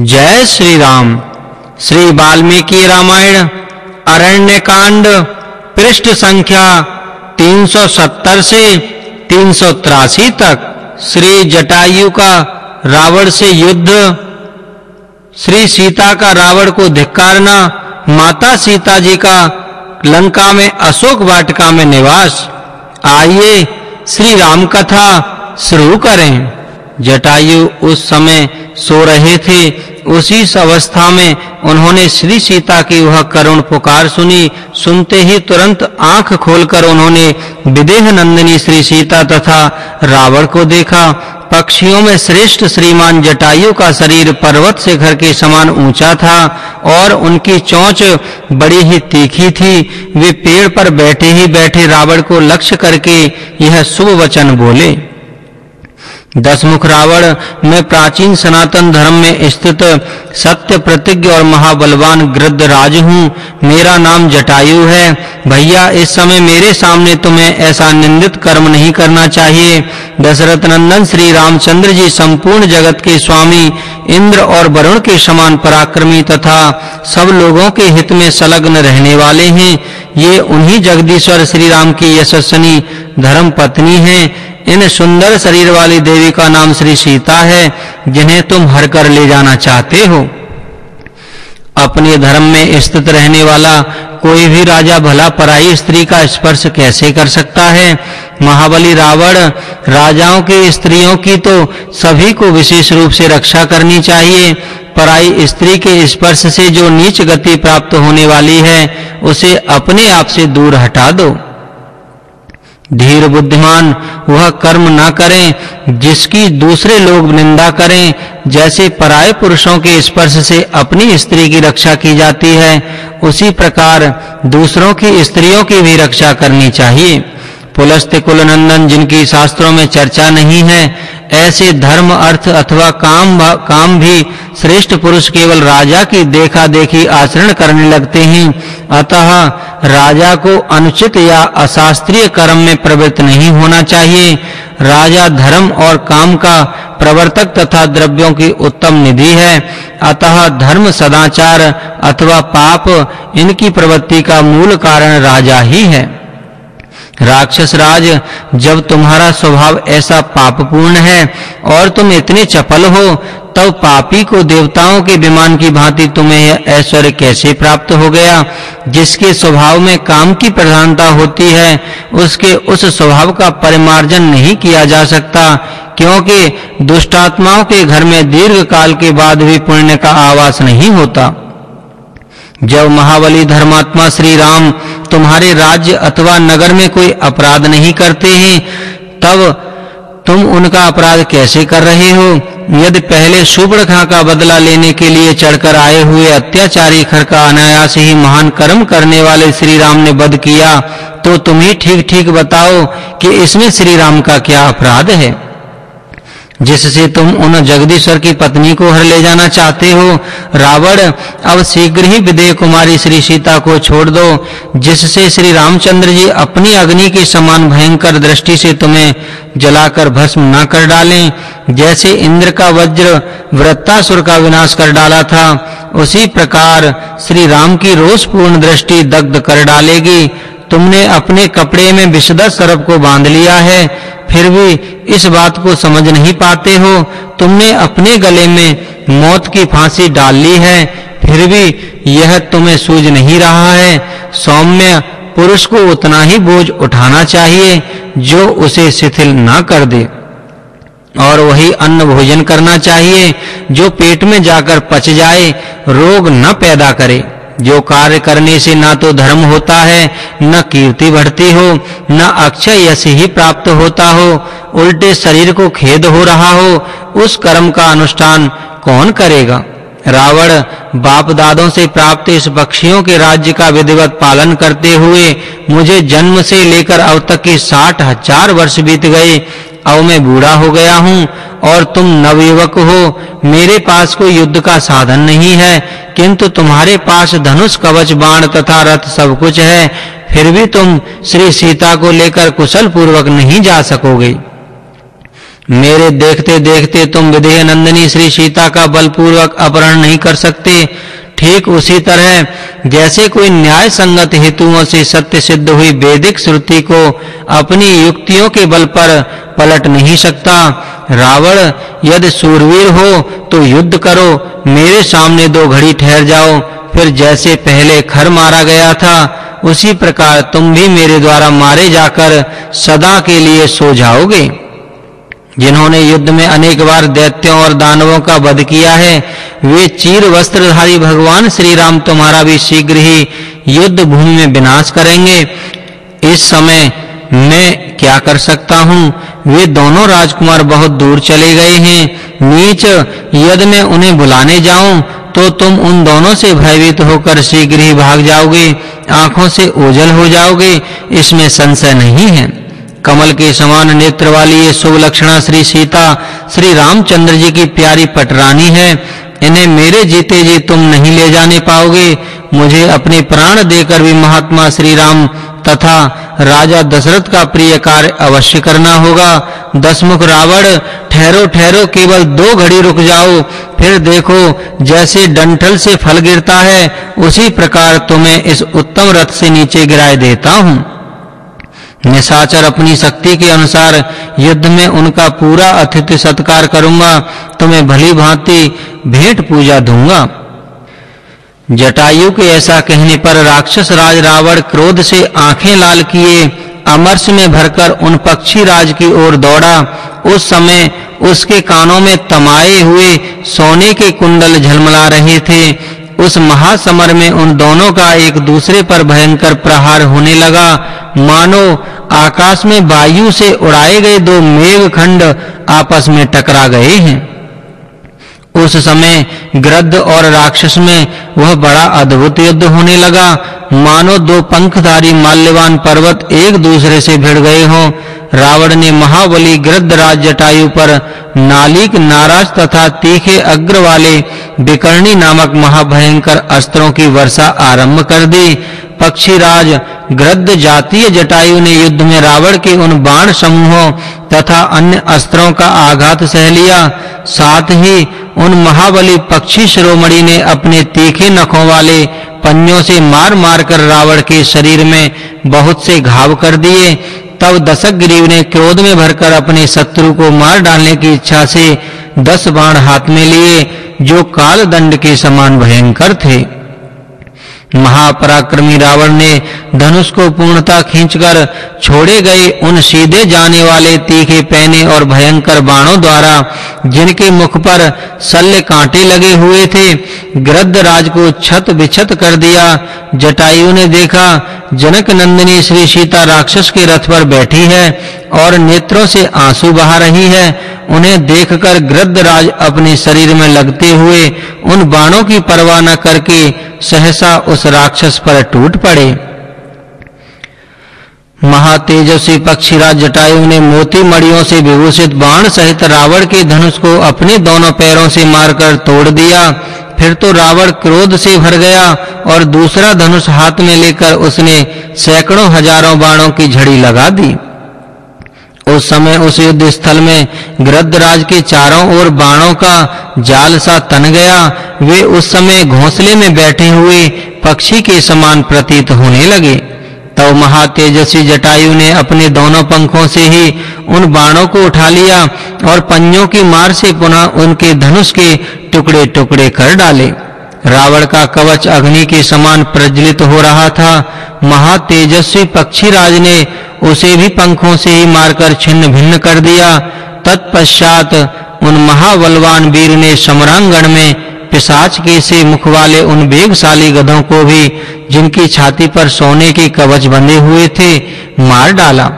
जय श्री राम श्री वाल्मीकि रामायण अरण्य कांड पृष्ठ संख्या 370 से 383 तक। श्री जटायु का रावण से युद्ध। श्री सीता का रावण को धिक्कारना, माता सीता जी का लंका में अशोक वाटिका में निवास। आइए श्री राम कथा शुरू करें। जटायु उस समय सो रहे थे। उसी अवस्था में उन्होंने श्री सीता की वह करुण पुकार सुनी। सुनते ही तुरंत आँख खोलकर उन्होंने विदेह नंदिनी श्री सीता तथा रावण को देखा। पक्षियों में श्रेष्ठ श्रीमान जटायु का शरीर पर्वत शिखर के समान ऊँचा था और उनकी चोंच बड़ी ही तीखी थी। वे पेड़ पर बैठे ही बैठे रावण को लक्ष्य करके यह शुभ वचन बोले। दसमुख रावण में प्राचीन सनातन धर्म में स्थित सत्य प्रतिज्ञ और महाबलवान गृद्ध राज हूँ। मेरा नाम जटायु है। भैया, इस समय मेरे सामने तुम्हें ऐसा निंदित कर्म नहीं करना चाहिए। दशरथ नंदन श्री रामचंद्र जी संपूर्ण जगत के स्वामी, इंद्र और वरुण के समान पराक्रमी तथा सब लोगों के हित में संलग्न रहने वाले हैं। ये उन्हीं जगदीश्वर श्री राम की यशस्वनी धर्म पत्नी हैं। इन सुंदर शरीर वाली देवी का नाम श्री सीता है, जिन्हें तुम हर कर ले जाना चाहते हो। अपने धर्म में स्थित रहने वाला कोई भी राजा भला पराई स्त्री का स्पर्श कैसे कर सकता है? महाबली रावण, राजाओं की स्त्रियों की तो सभी को विशेष रूप से रक्षा करनी चाहिए। पराई स्त्री के स्पर्श से जो नीच गति प्राप्त होने वाली है, उसे अपने आप से दूर हटा दो। धीर बुद्धिमान, वह कर्म ना करें, जिसकी दूसरे लोग निंदा करें, जैसे पराय पुरुषों के स्पर्श से अपनी स्त्री की रक्षा की जाती है, उसी प्रकार दूसरों की स्त्रियों की भी रक्षा करनी चाहिए। पुलस्त्य कुलनंदन जिनकी शास्त्रों में चर्चा नहीं है, ऐसे धर्म, अर्थ अथवा काम काम भी श्रेष्ठ पुरुष केवल राजा की देखा देखी आचरण करने लगते हैं। अतः राजा को अनुचित या अशास्त्रीय कर्म में प्रवृत्त नहीं होना चाहिए। राजा धर्म और काम का प्रवर्तक तथा द्रव्यों की उत्तम निधि है। अतः धर्म सदाचार अथवा पाप, इनकी प्रवृत्ति का मूल कारण राजा ही है। राक्षस राज जब तुम्हारा स्वभाव ऐसा पापपूर्ण है और तुम इतने चपल हो, तब पापी को देवताओं के विमान की भांति तुम्हें ऐश्वर्य कैसे प्राप्त हो गया? जिसके स्वभाव में काम की प्रधानता होती है, उसके उस स्वभाव का परिमार्जन नहीं किया जा सकता, क्योंकि दुष्टात्माओं के घर में दीर्घ काल के बाद भी पुण्य का आवास नहीं होता। जब महाबली धर्मात्मा श्री राम तुम्हारे राज्य अथवा नगर में कोई अपराध नहीं करते हैं, तब तुम उनका अपराध कैसे कर रहे हो? यदि पहले सुबड़खा का बदला लेने के लिए चढ़कर आए हुए अत्याचारी खर का अनायास ही महान कर्म करने वाले श्री राम ने वध किया तो तुम ही ठीक-ठीक बताओ कि इसमें श्री राम का क्या अपराध है। जिससे तुम उन जगदीश्वर की पत्नी को हर ले जाना चाहते हो, रावण, अब शीघ्र ही विदेह कुमारी श्री सीता को छोड़ दो, जिससे श्री रामचंद्र जी अपनी अग्नि के समान भयंकर दृष्टि से तुम्हें जलाकर भस्म न कर डालें। जैसे इंद्र का वज्र वृत्तासुर का विनाश कर डाला था, उसी प्रकार श्री राम की रोषपूर्ण दृष्टि दग्ध कर डालेगी। तुमने अपने कपड़े में विषद सर्प को बाँध लिया है, फिर भी इस बात को समझ नहीं पाते हो। तुमने अपने गले में मौत की फांसी डाल ली है, फिर भी यह तुम्हें सूझ नहीं रहा है। सौम्य पुरुष को उतना ही बोझ उठाना चाहिए, जो उसे शिथिल ना कर दे। और वही अन्न भोजन करना चाहिए, जो पेट में जाकर पच जाए, रोग न पैदा करे। जो कार्य करने से ना तो धर्म होता है, न कीर्ति बढ़ती हो, न अक्षय यश ही प्राप्त होता हो, उल्टे शरीर को खेद हो रहा हो, उस कर्म का अनुष्ठान कौन करेगा? रावण बाप दादों से प्राप्त इस पक्षियों के राज्य का विधिवत पालन करते हुए मुझे जन्म से लेकर अब तक के साठ हज़ार वर्ष बीत गए। अब मैं बूढ़ा हो गया हूँ और तुम नवयुवक हो। मेरे पास कोई युद्ध का साधन नहीं है। किंतु तुम्हारे पास धनुष, कवच, बाण तथा रथ सब कुछ है, फिर भी तुम श्री सीता को लेकर कुशल पूर्वक नहीं जा सकोगे। मेरे देखते देखते तुम विदेह नंदिनी श्री सीता का बलपूर्वक अपहरण नहीं कर सकते। ठीक उसी तरह, जैसे कोई न्याय संगत हेतुओं से सत्य सिद्ध हुई वैदिक श्रुति को अपनी युक्तियों के बल पर पलट नहीं सकता रावण, यदि सूरवीर हो तो युद्ध करो। मेरे सामने दो घड़ी ठहर जाओ। फिर जैसे पहले खर मारा गया था, उसी प्रकार तुम भी मेरे द्वारा मारे जाकर सदा के लिए सो जाओगे। जिन्होंने युद्ध में अनेक बार दैत्यों और दानवों का वध किया है, वे चीर वस्त्रधारी भगवान श्री राम तुम्हारा भी शीघ्र ही युद्ध भूमि में विनाश करेंगे। इस समय मैं क्या कर सकता हूँ? वे दोनों राजकुमार बहुत दूर चले गए हैं। नीच, यदि मैं उन्हें बुलाने जाऊँ तो तुम उन दोनों से भयभीत होकर शीघ्र ही भाग जाओगे। आँखों से ओझल हो जाओगे। इसमें संशय नहीं है। कमल के समान नेत्र वाली ये शुभ लक्षणा श्री सीता, श्री रामचंद्र जी की प्यारी पटरानी है। इन्हें मेरे जीते जी तुम नहीं ले जाने पाओगे। मुझे अपने प्राण देकर भी महात्मा श्री राम तथा राजा दशरथ का प्रिय कार्य अवश्य करना होगा। दसमुख रावण, ठहरो ठहरो, केवल दो घड़ी रुक जाओ, फिर देखो जैसे डंठल से फल गिरता है, उसी प्रकार तुम्हें इस उत्तम रथ से नीचे गिराए देता हूँ। निशाचर अपनी शक्ति के अनुसार युद्ध में उनका पूरा अतिथि सत्कार करूँगा, तुम्हें भली भांति भेंट पूजा दूँगा। जटायु के ऐसा कहने पर राक्षस राज रावण क्रोध से आँखें लाल किए, अमरस में भरकर उन पक्षी राज की ओर दौड़ा। उस समय उसके कानों में तमाए हुए सोने के कुंडल झलमला रहे थे। उस महासमर में उन दोनों का एक दूसरे पर भयंकर प्रहार होने लगा। मानो, आकाश में वायु से उड़ाए गए दो मेघ खंड आपस में टकरा गए हैं। उस समय गृद्ध और राक्षस में वह बड़ा अद्भुत युद्ध होने लगा। मानो दो पंखधारी माल्यवान पर्वत एक दूसरे से भिड़ गए हों। रावण ने महाबली गृद्ध राज जटायु पर नालिक नाराज़ तथा तीखे अग्र वाले विकर्णी नामक महाभयंकर अस्त्रों की वर्षा आरंभ कर दी। पक्षीराज गृद्ध जातीय जटायु ने युद्ध में रावण के उन बाण समूहों तथा अन्य अस्त्रों का आघात सह लिया। साथ ही उन महाबली पक्षी शिरोमणि ने अपने तीखे नखों वाले पन्नों से मार-मार कर रावण के शरीर में बहुत से घाव कर दिए। तब दशक ग्रीव ने क्रोध में भरकर अपने शत्रु को मार डालने की इच्छा से दस बाण हाथ में लिए, जो काल दंड के समान भयंकर थे। महापराक्रमी रावण ने धनुष को पूर्णता खींचकर छोड़े गए उन सीधे जाने वाले तीखे पैने और भयंकर बाणों द्वारा जिनके मुख पर शल्य कांटे लगे हुए थे गृद्ध राज को छत विछत कर दिया। जटायु ने देखा, जनक नंदिनी श्री सीता राक्षस के रथ पर बैठी है और नेत्रों से आँसू बहा रही है। उन्हें देखकर गृद्धराज अपने शरीर में लगते हुए उन बाणों की परवाह न करके सहसा उस राक्षस पर टूट पड़े। महातेजस्वी पक्षीराज जटायु ने मोती मड़ियों से विभूषित बाण सहित रावण के धनुष को अपने दोनों पैरों से मारकर तोड़ दिया। फिर तो रावण क्रोध से भर गया और दूसरा धनुष हाथ में लेकर उसने सैकड़ों हज़ारों बाणों की झड़ी लगा दी। उस समय उस युद्ध स्थल में गृद्धराज के चारों ओर बाणों का जाल सा तन गया। वे उस समय घोंसले में बैठे हुए पक्षी के समान प्रतीत होने लगे। तब महातेजस्वी जटायु ने अपने दोनों पंखों से ही उन बाणों को उठा लिया और पंजों की मार से पुनः उनके धनुष के टुकड़े-टुकड़े कर डाले। रावण का कवच अग्नि के समान प्रज्वलित हो रहा था। महातेजस्वी पक्षीराज ने उसे भी पंखों से ही मारकर छिन्न भिन्न कर दिया। तत्पश्चात उन महाबलवान वीर ने समरांगण में पिशाच के से मुख वाले उन वेगशाली गधों को भी जिनकी छाती पर सोने के कवच बंधे हुए थे, मार डाला।